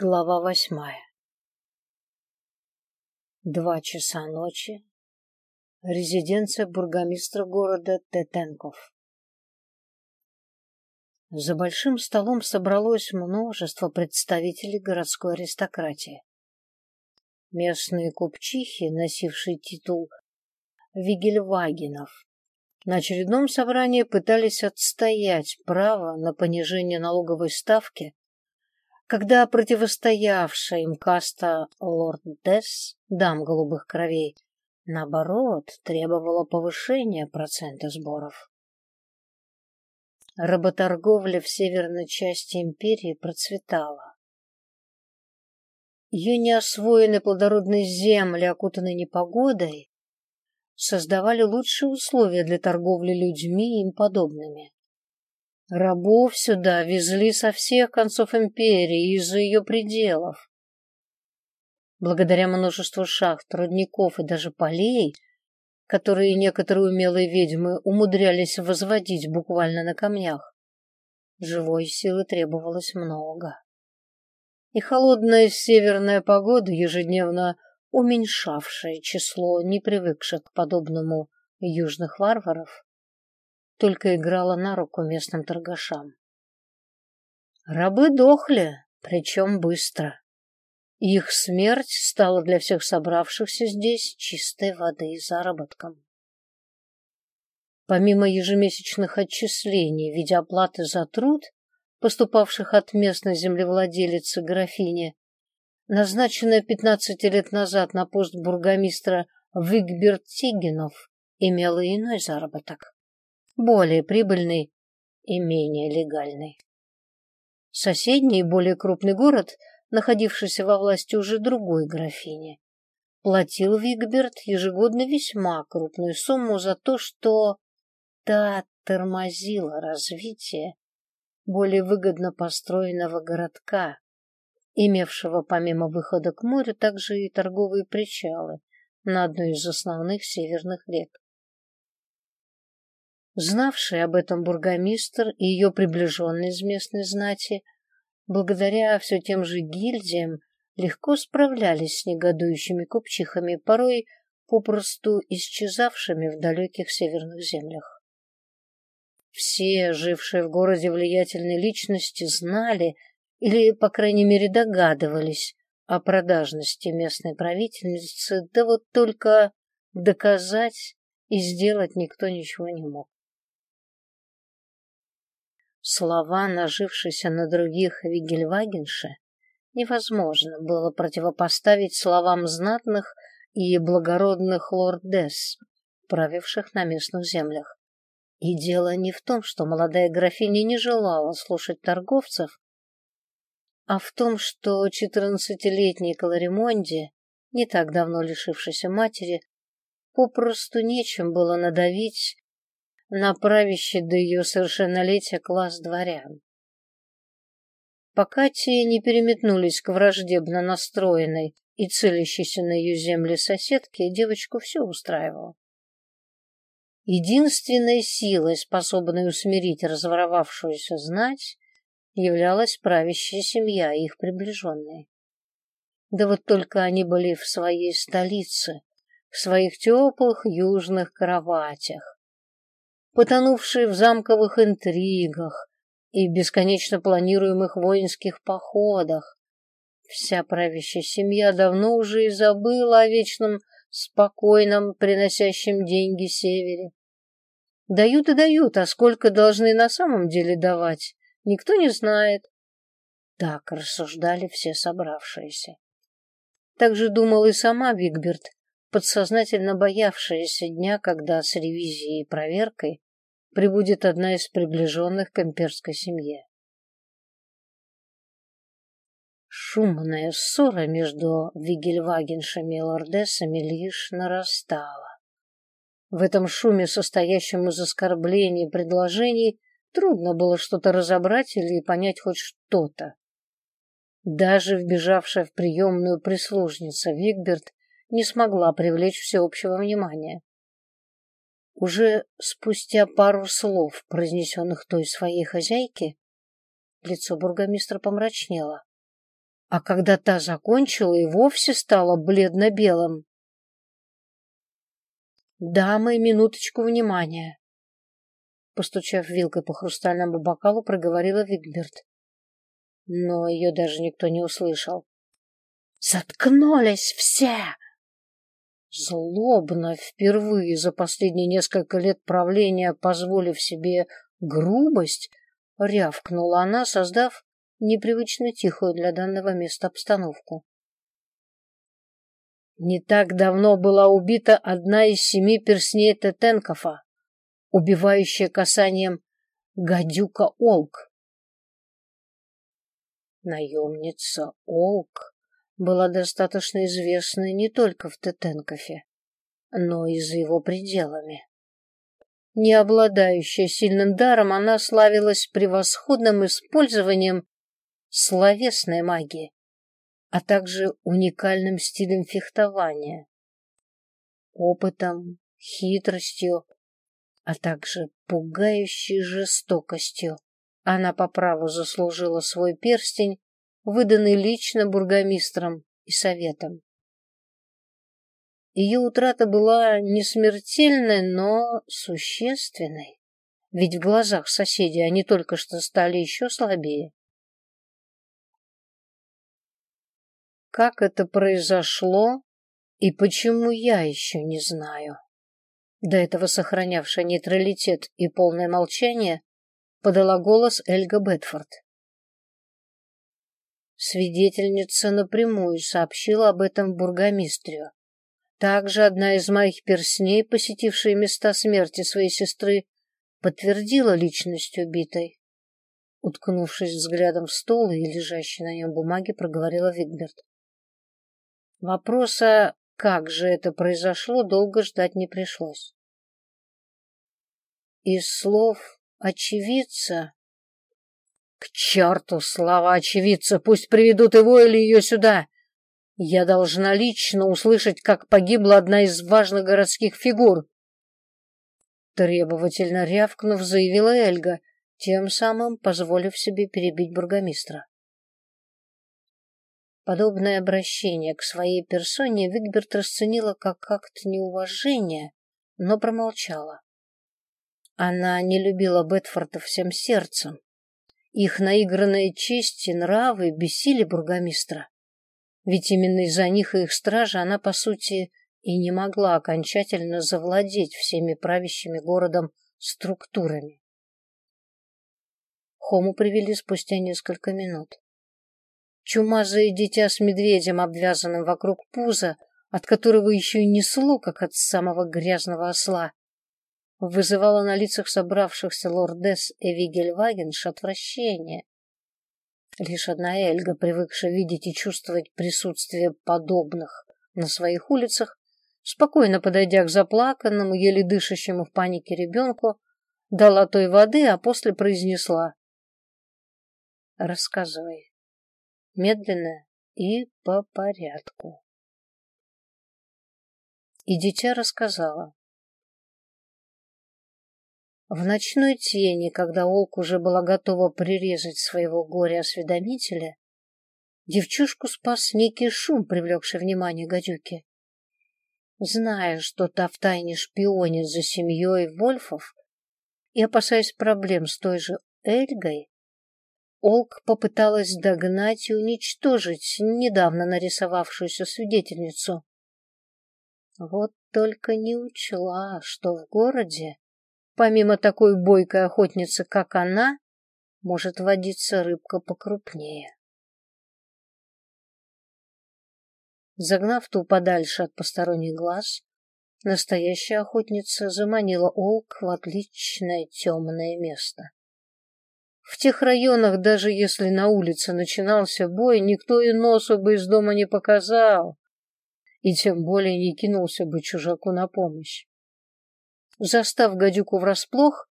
Глава восьмая. Два часа ночи. Резиденция бургомистра города Тетенков. За большим столом собралось множество представителей городской аристократии. Местные купчихи, носившие титул Вигельвагенов, на очередном собрании пытались отстоять право на понижение налоговой ставки когда противостоявшая им каста лорд-десс, дам голубых кровей, наоборот, требовала повышения процента сборов. Работорговля в северной части империи процветала. Ее неосвоенные плодородные земли, окутанные непогодой, создавали лучшие условия для торговли людьми и им подобными. Рабов сюда везли со всех концов империи и из-за ее пределов. Благодаря множеству шахт, рудников и даже полей, которые некоторые умелые ведьмы умудрялись возводить буквально на камнях, живой силы требовалось много. И холодная северная погода, ежедневно уменьшавшая число непривыкших к подобному южных варваров, только играла на руку местным торгашам. Рабы дохли, причем быстро. Их смерть стала для всех собравшихся здесь чистой воды и заработком. Помимо ежемесячных отчислений в виде оплаты за труд, поступавших от местной землевладелицы графини, назначенная 15 лет назад на пост бургомистра Вигберт Тигинов имела иной заработок более прибыльный и менее легальный. Соседний, более крупный город, находившийся во власти уже другой графини, платил Вигберт ежегодно весьма крупную сумму за то, что та тормозила развитие более выгодно построенного городка, имевшего помимо выхода к морю также и торговые причалы на одной из основных северных рек. Знавший об этом бургомистр и ее приближенные из местной знати, благодаря все тем же гильдиям, легко справлялись с негодующими купчихами, порой попросту исчезавшими в далеких северных землях. Все, жившие в городе влиятельные личности, знали или, по крайней мере, догадывались о продажности местной правительницы, да вот только доказать и сделать никто ничего не мог. Слова, нажившиеся на других Вигельвагенше, невозможно было противопоставить словам знатных и благородных лордесс, правивших на местных землях. И дело не в том, что молодая графиня не желала слушать торговцев, а в том, что четырнадцатилетний Каларимонди, не так давно лишившийся матери, попросту нечем было надавить на правящий до ее совершеннолетия класс дворян. Пока те не переметнулись к враждебно настроенной и целящейся на ее земле соседке, девочку все устраивало. Единственной силой, способной усмирить разворовавшуюся знать, являлась правящая семья и их приближенные. Да вот только они были в своей столице, в своих теплых южных кроватях, потонувшие в замковых интригах и бесконечно планируемых воинских походах. Вся правящая семья давно уже и забыла о вечном спокойном, приносящем деньги севере. Дают и дают, а сколько должны на самом деле давать, никто не знает. Так рассуждали все собравшиеся. Так же думал и сама Вигберт, подсознательно боявшаяся дня, когда с ревизией и проверкой прибудет одна из приближенных к имперской семье. Шумная ссора между Вигельвагеншами и лордессами лишь нарастала. В этом шуме, состоящем из оскорблений и предложений, трудно было что-то разобрать или понять хоть что-то. Даже вбежавшая в приемную прислужница Вигберт не смогла привлечь всеобщего внимания. Уже спустя пару слов, произнесенных той своей хозяйке, лицо бургомистра помрачнело. а когда та закончила, и вовсе стала бледно-белым. «Дамы, минуточку внимания!» Постучав вилкой по хрустальному бокалу, проговорила Вигберт. Но ее даже никто не услышал. «Заткнулись все!» Злобно, впервые за последние несколько лет правления, позволив себе грубость, рявкнула она, создав непривычно тихую для данного места обстановку. Не так давно была убита одна из семи персней Тетенкова, убивающая касанием гадюка Олк. Наемница Олк была достаточно известной не только в Тетенкофе, но и за его пределами. Не обладающая сильным даром, она славилась превосходным использованием словесной магии, а также уникальным стилем фехтования, опытом, хитростью, а также пугающей жестокостью. Она по праву заслужила свой перстень выданный лично бургомистром и советом. Ее утрата была не смертельной, но существенной, ведь в глазах соседей они только что стали еще слабее. Как это произошло и почему я еще не знаю. До этого сохранявшая нейтралитет и полное молчание подала голос Эльга Бетфорд. Свидетельница напрямую сообщила об этом бургомистрию. Также одна из моих персней, посетившая места смерти своей сестры, подтвердила личность убитой. Уткнувшись взглядом в стол и лежащей на нем бумаги, проговорила Вигберт. Вопроса, как же это произошло, долго ждать не пришлось. Из слов очевидца к черту слова очевидца, пусть приведут его или ее сюда. Я должна лично услышать, как погибла одна из важных городских фигур. Требовательно рявкнув, заявила Эльга, тем самым позволив себе перебить бургомистра. Подобное обращение к своей персоне Вигберт расценила как акт неуважения, но промолчала. Она не любила Бетфорда всем сердцем, их наигранные честь и нравы бесили бургомистра. Ведь именно из-за них и их стражи она, по сути, и не могла окончательно завладеть всеми правящими городом структурами. Хому привели спустя несколько минут. Чумазое дитя с медведем, обвязанным вокруг пуза, от которого еще и несло, как от самого грязного осла, вызывала на лицах собравшихся лордес и Вигельвагенш отвращение. Лишь одна Эльга, привыкшая видеть и чувствовать присутствие подобных на своих улицах, спокойно подойдя к заплаканному, еле дышащему в панике ребенку, дала той воды, а после произнесла. «Рассказывай. Медленно и по порядку». И дитя рассказала. В ночной тени, когда Олк уже была готова прирезать своего горя-осведомителя, девчушку спас некий шум, привлекший внимание гадюки. Зная, что та втайне шпионит за семьей Вольфов и опасаясь проблем с той же Эльгой, Олк попыталась догнать и уничтожить недавно нарисовавшуюся свидетельницу. Вот только не учла, что в городе Помимо такой бойкой охотницы, как она, может водиться рыбка покрупнее. Загнав ту подальше от посторонних глаз, настоящая охотница заманила Олк в отличное темное место. В тех районах, даже если на улице начинался бой, никто и носу бы из дома не показал, и тем более не кинулся бы чужаку на помощь. Застав гадюку врасплох,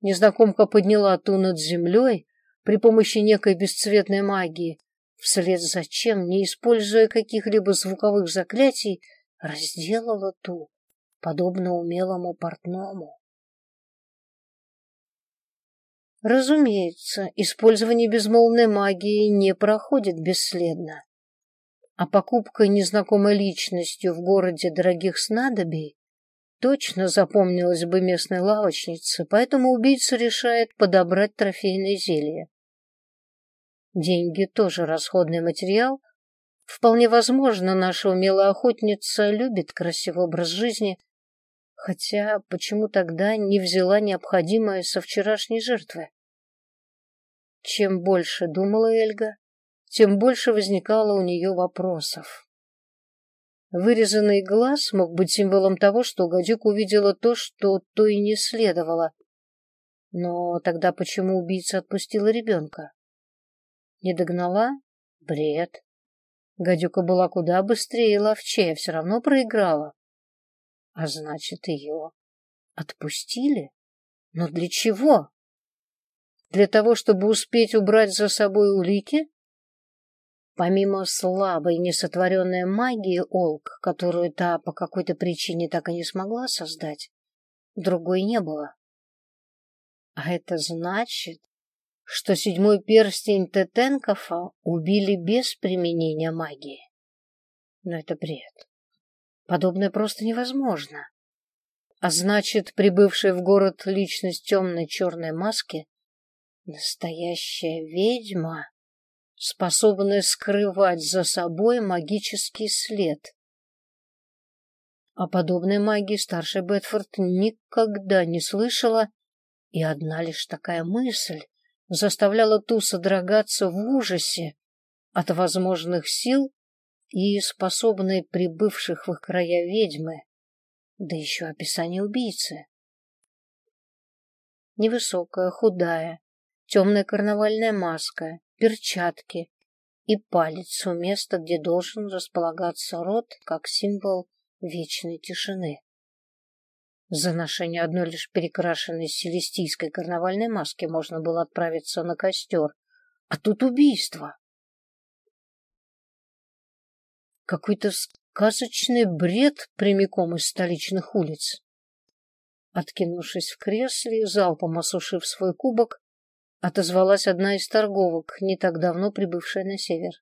незнакомка подняла ту над землей при помощи некой бесцветной магии, вслед за чем, не используя каких-либо звуковых заклятий, разделала ту, подобно умелому портному. Разумеется, использование безмолвной магии не проходит бесследно. А покупка незнакомой личностью в городе дорогих снадобий точно запомнилась бы местной лавочнице, поэтому убийца решает подобрать трофейное зелье. Деньги тоже расходный материал. Вполне возможно, наша умелая охотница любит красивый образ жизни, Хотя почему тогда не взяла необходимое со вчерашней жертвы? Чем больше думала Эльга, тем больше возникало у нее вопросов. Вырезанный глаз мог быть символом того, что гадюк увидела то, что то и не следовало. Но тогда почему убийца отпустила ребенка? Не догнала? Бред. Гадюка была куда быстрее и ловчее, все равно проиграла. А значит, ее отпустили? Но для чего? Для того, чтобы успеть убрать за собой улики? Помимо слабой несотворенной магии Олк, которую та по какой-то причине так и не смогла создать, другой не было. А это значит, что седьмой перстень Тетенкофа убили без применения магии. Но это бред. Подобное просто невозможно. А значит, прибывшая в город личность темной черной маски — настоящая ведьма, способная скрывать за собой магический след. О подобной магии старшая Бетфорд никогда не слышала, и одна лишь такая мысль заставляла ту содрогаться в ужасе от возможных сил, и способной прибывших в их края ведьмы, да еще описание убийцы. Невысокая, худая, темная карнавальная маска, перчатки и палец у места, где должен располагаться рот, как символ вечной тишины. За ношение одной лишь перекрашенной селестийской карнавальной маски можно было отправиться на костер, а тут убийство. Какой-то сказочный бред прямиком из столичных улиц. Откинувшись в кресле, залпом осушив свой кубок, отозвалась одна из торговок, не так давно прибывшая на север.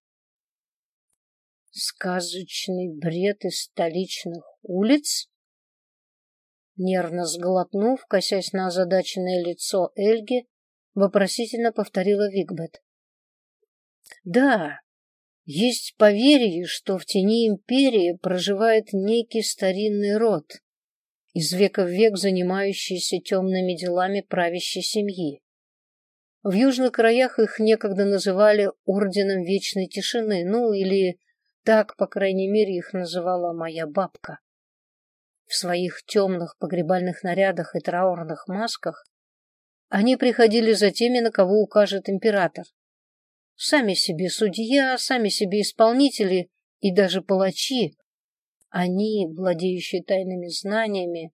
Сказочный бред из столичных улиц? Нервно сглотнув, косясь на озадаченное лицо Эльги, вопросительно повторила Вигбет. Да, есть поверье, что в тени империи проживает некий старинный род, из века в век занимающийся темными делами правящей семьи. В южных краях их некогда называли Орденом Вечной Тишины, ну или так, по крайней мере, их называла моя бабка. В своих темных погребальных нарядах и траурных масках они приходили за теми, на кого укажет император, Сами себе судья, сами себе исполнители и даже палачи. Они, владеющие тайными знаниями,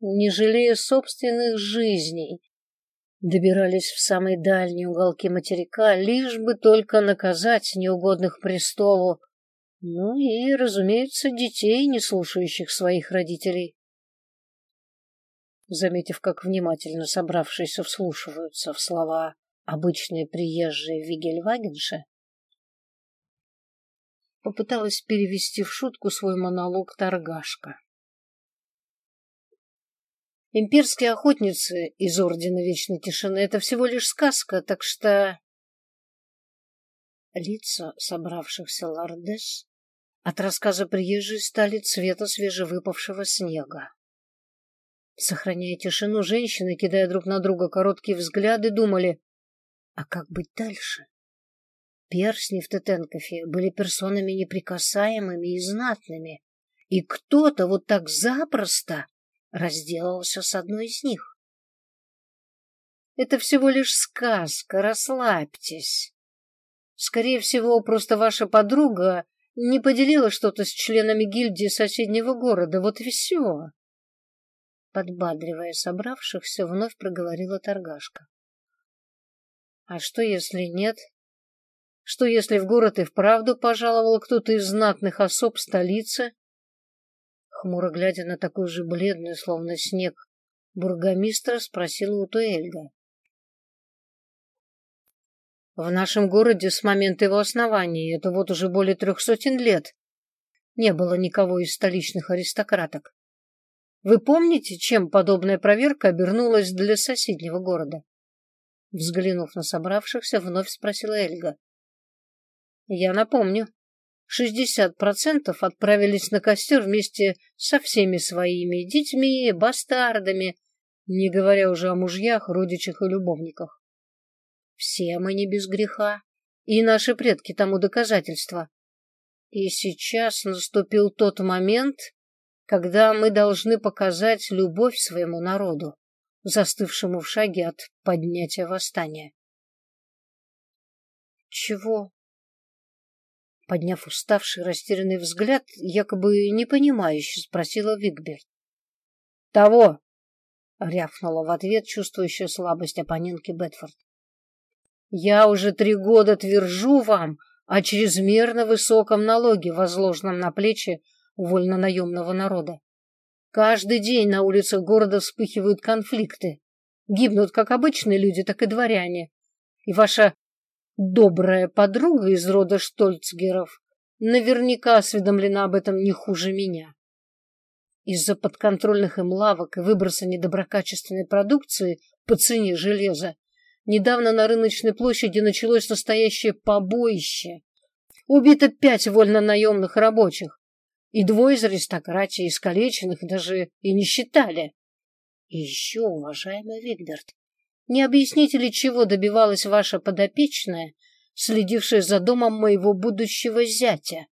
не жалея собственных жизней, добирались в самые дальние уголки материка, лишь бы только наказать неугодных престолу, ну и, разумеется, детей, не слушающих своих родителей. Заметив, как внимательно собравшиеся вслушиваются в слова обычные приезжие Вигельвагенши, попыталась перевести в шутку свой монолог торгашка. Имперские охотницы из Ордена Вечной Тишины — это всего лишь сказка, так что... Лица собравшихся лордес от рассказа приезжей стали цвета свежевыпавшего снега. Сохраняя тишину, женщины, кидая друг на друга короткие взгляды, думали, а как быть дальше? Персни в Тетенкофе были персонами неприкасаемыми и знатными, и кто-то вот так запросто разделался с одной из них. Это всего лишь сказка, расслабьтесь. Скорее всего, просто ваша подруга не поделила что-то с членами гильдии соседнего города, вот и все. Подбадривая собравшихся, вновь проговорила торгашка. А что, если нет? Что, если в город и вправду пожаловал кто-то из знатных особ столицы? Хмуро глядя на такую же бледную, словно снег, бургомистра спросила у Туэльга. В нашем городе с момента его основания, это вот уже более трех сотен лет, не было никого из столичных аристократок. Вы помните, чем подобная проверка обернулась для соседнего города? Взглянув на собравшихся, вновь спросила Эльга. Я напомню. Шестьдесят процентов отправились на костер вместе со всеми своими детьми, бастардами, не говоря уже о мужьях, родичах и любовниках. Все мы не без греха, и наши предки тому доказательства. И сейчас наступил тот момент, когда мы должны показать любовь своему народу, застывшему в шаге от поднятия восстания. Чего? Подняв уставший, растерянный взгляд, якобы непонимающе спросила Вигберт. Того! рявкнула в ответ чувствующая слабость оппонентки Бетфорд. Я уже три года твержу вам о чрезмерно высоком налоге, возложенном на плечи вольно-наемного народа. Каждый день на улицах города вспыхивают конфликты. Гибнут как обычные люди, так и дворяне. И ваша добрая подруга из рода Штольцгеров наверняка осведомлена об этом не хуже меня. Из-за подконтрольных им лавок и выброса недоброкачественной продукции по цене железа недавно на рыночной площади началось настоящее побоище. Убито пять вольно-наемных рабочих, и двое из аристократии искалеченных даже и не считали. И еще, уважаемый Вигберт, не объясните ли, чего добивалась ваша подопечная, следившая за домом моего будущего зятя?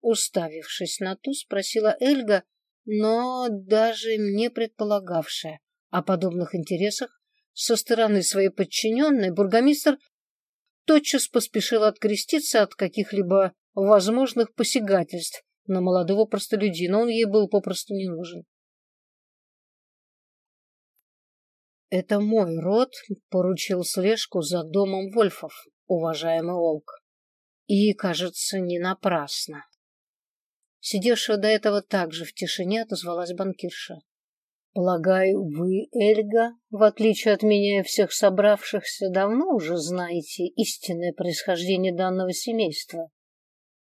Уставившись на ту, спросила Эльга, но даже не предполагавшая о подобных интересах со стороны своей подчиненной, бургомистр тотчас поспешил откреститься от каких-либо возможных посягательств на молодого простолюдина. Он ей был попросту не нужен. Это мой род поручил слежку за домом Вольфов, уважаемый Олк. И, кажется, не напрасно. Сидевшая до этого также в тишине отозвалась банкирша. Полагаю, вы, Эльга, в отличие от меня и всех собравшихся, давно уже знаете истинное происхождение данного семейства.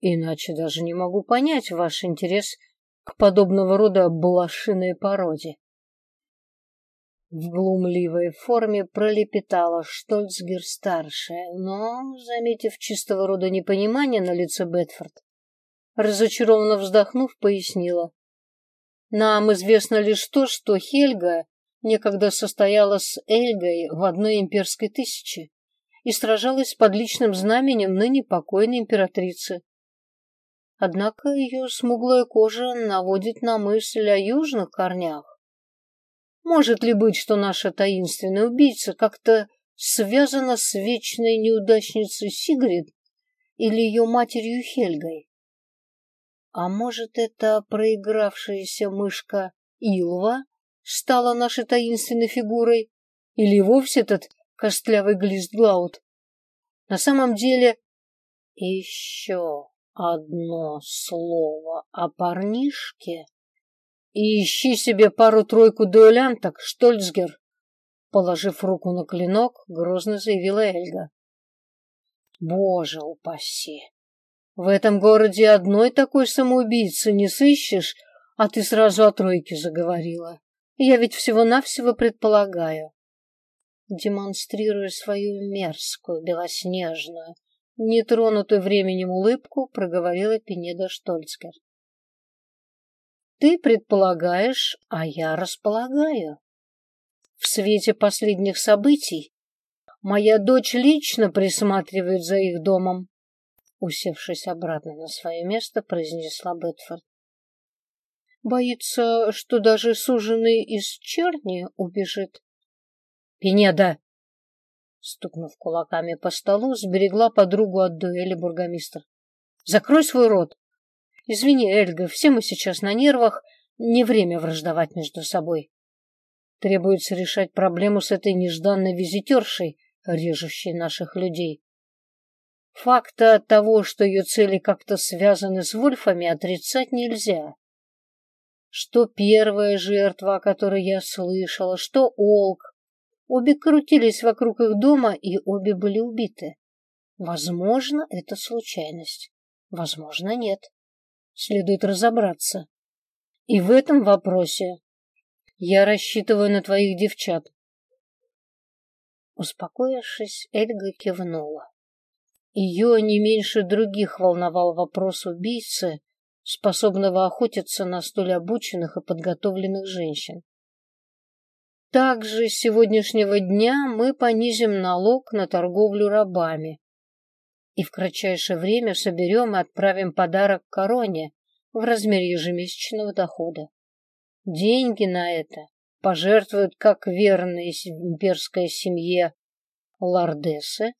Иначе даже не могу понять ваш интерес к подобного рода блошиной породе. В глумливой форме пролепетала Штольцгер-старшая, но, заметив чистого рода непонимание на лице Бетфорд, разочарованно вздохнув, пояснила. Нам известно лишь то, что Хельга некогда состояла с Эльгой в одной имперской тысяче и сражалась под личным знаменем ныне покойной императрицы. Однако ее смуглая кожа наводит на мысль о южных корнях. Может ли быть, что наша таинственная убийца как-то связана с вечной неудачницей Сигрид или ее матерью Хельгой? А может, это проигравшаяся мышка Илва стала нашей таинственной фигурой? Или вовсе этот костлявый глист Глаут? На самом деле, еще одно слово о парнишке, и ищи себе пару-тройку дуэлянток, Штольцгер. Положив руку на клинок, грозно заявила Эльга. Боже упаси! В этом городе одной такой самоубийцы не сыщешь, а ты сразу о тройке заговорила. Я ведь всего-навсего предполагаю. Демонстрируя свою мерзкую, белоснежную, нетронутую временем улыбку, проговорила Пенеда Штольцкер. Ты предполагаешь, а я располагаю. В свете последних событий моя дочь лично присматривает за их домом усевшись обратно на свое место, произнесла Бетфорд. Боится, что даже суженый из черни убежит. Пенеда! Стукнув кулаками по столу, сберегла подругу от дуэли бургомистр. Закрой свой рот. Извини, Эльга, все мы сейчас на нервах, не время враждовать между собой. Требуется решать проблему с этой нежданной визитершей, режущей наших людей. Факта того, что ее цели как-то связаны с Вульфами, отрицать нельзя. Что первая жертва, о которой я слышала, что Олк, Обе крутились вокруг их дома, и обе были убиты. Возможно, это случайность. Возможно, нет. Следует разобраться. И в этом вопросе я рассчитываю на твоих девчат. Успокоившись, Эльга кивнула. Ее не меньше других волновал вопрос убийцы, способного охотиться на столь обученных и подготовленных женщин. Также с сегодняшнего дня мы понизим налог на торговлю рабами и в кратчайшее время соберем и отправим подарок короне в размере ежемесячного дохода. Деньги на это пожертвуют как верные имперской семье лордесы,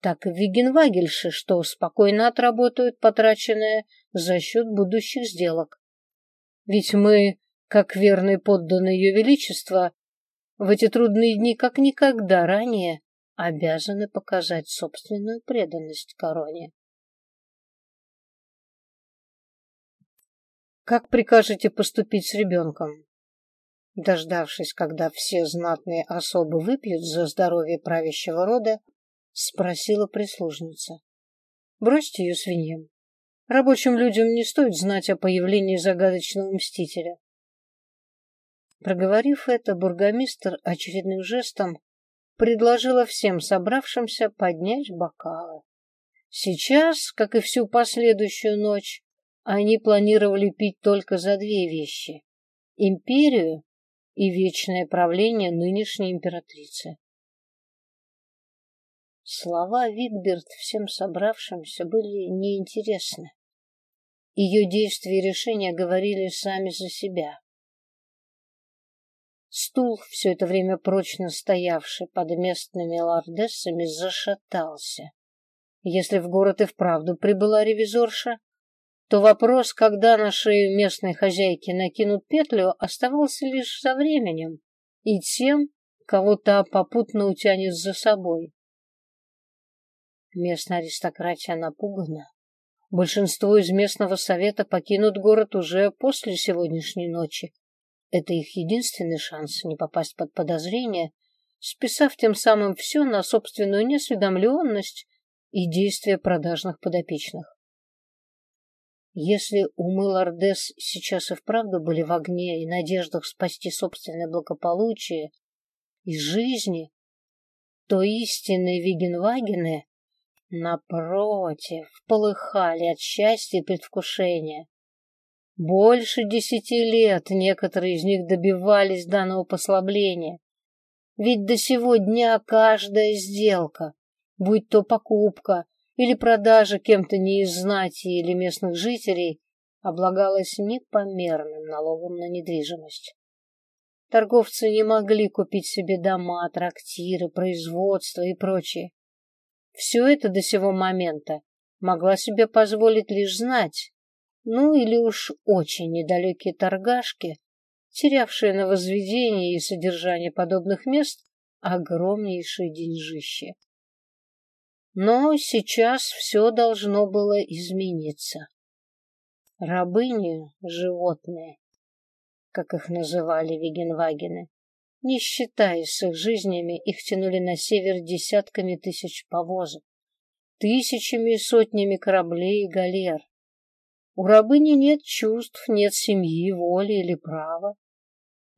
так и вигенвагельши, что спокойно отработают потраченное за счет будущих сделок. Ведь мы, как верные подданные Ее Величества, в эти трудные дни как никогда ранее обязаны показать собственную преданность короне. Как прикажете поступить с ребенком? Дождавшись, когда все знатные особы выпьют за здоровье правящего рода, спросила прислужница. Бросьте ее свиньям. Рабочим людям не стоит знать о появлении загадочного мстителя. Проговорив это, бургомистр очередным жестом предложила всем собравшимся поднять бокалы. Сейчас, как и всю последующую ночь, они планировали пить только за две вещи — империю и вечное правление нынешней императрицы. Слова Вигберт всем собравшимся были неинтересны. Ее действия и решения говорили сами за себя. Стул, все это время прочно стоявший под местными лордессами, зашатался. Если в город и вправду прибыла ревизорша, то вопрос, когда на шею местной хозяйки накинут петлю, оставался лишь за временем и тем, кого то попутно утянет за собой. Местная аристократия напугана. Большинство из местного совета покинут город уже после сегодняшней ночи. Это их единственный шанс не попасть под подозрение, списав тем самым все на собственную неосведомленность и действия продажных подопечных. Если умы Лордес сейчас и вправду были в огне и надеждах спасти собственное благополучие и жизни, то истинные Вигенвагены, напротив, полыхали от счастья и предвкушения. Больше десяти лет некоторые из них добивались данного послабления, ведь до сего дня каждая сделка, будь то покупка или продажа кем-то не из знати или местных жителей облагалась непомерным налогом на недвижимость. Торговцы не могли купить себе дома, трактиры, производство и прочее. Все это до сего момента могла себе позволить лишь знать, ну или уж очень недалекие торгашки, терявшие на возведение и содержание подобных мест огромнейшие деньжища. Но сейчас все должно было измениться. Рабыни — животные, как их называли Вигенвагены. Не считаясь с их жизнями, их тянули на север десятками тысяч повозок, тысячами и сотнями кораблей и галер. У рабыни нет чувств, нет семьи, воли или права.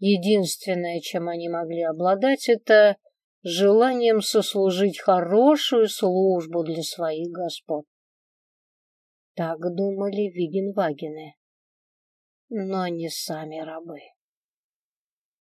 Единственное, чем они могли обладать, это желанием сослужить хорошую службу для своих господ. Так думали Вигенвагены, но не сами рабы.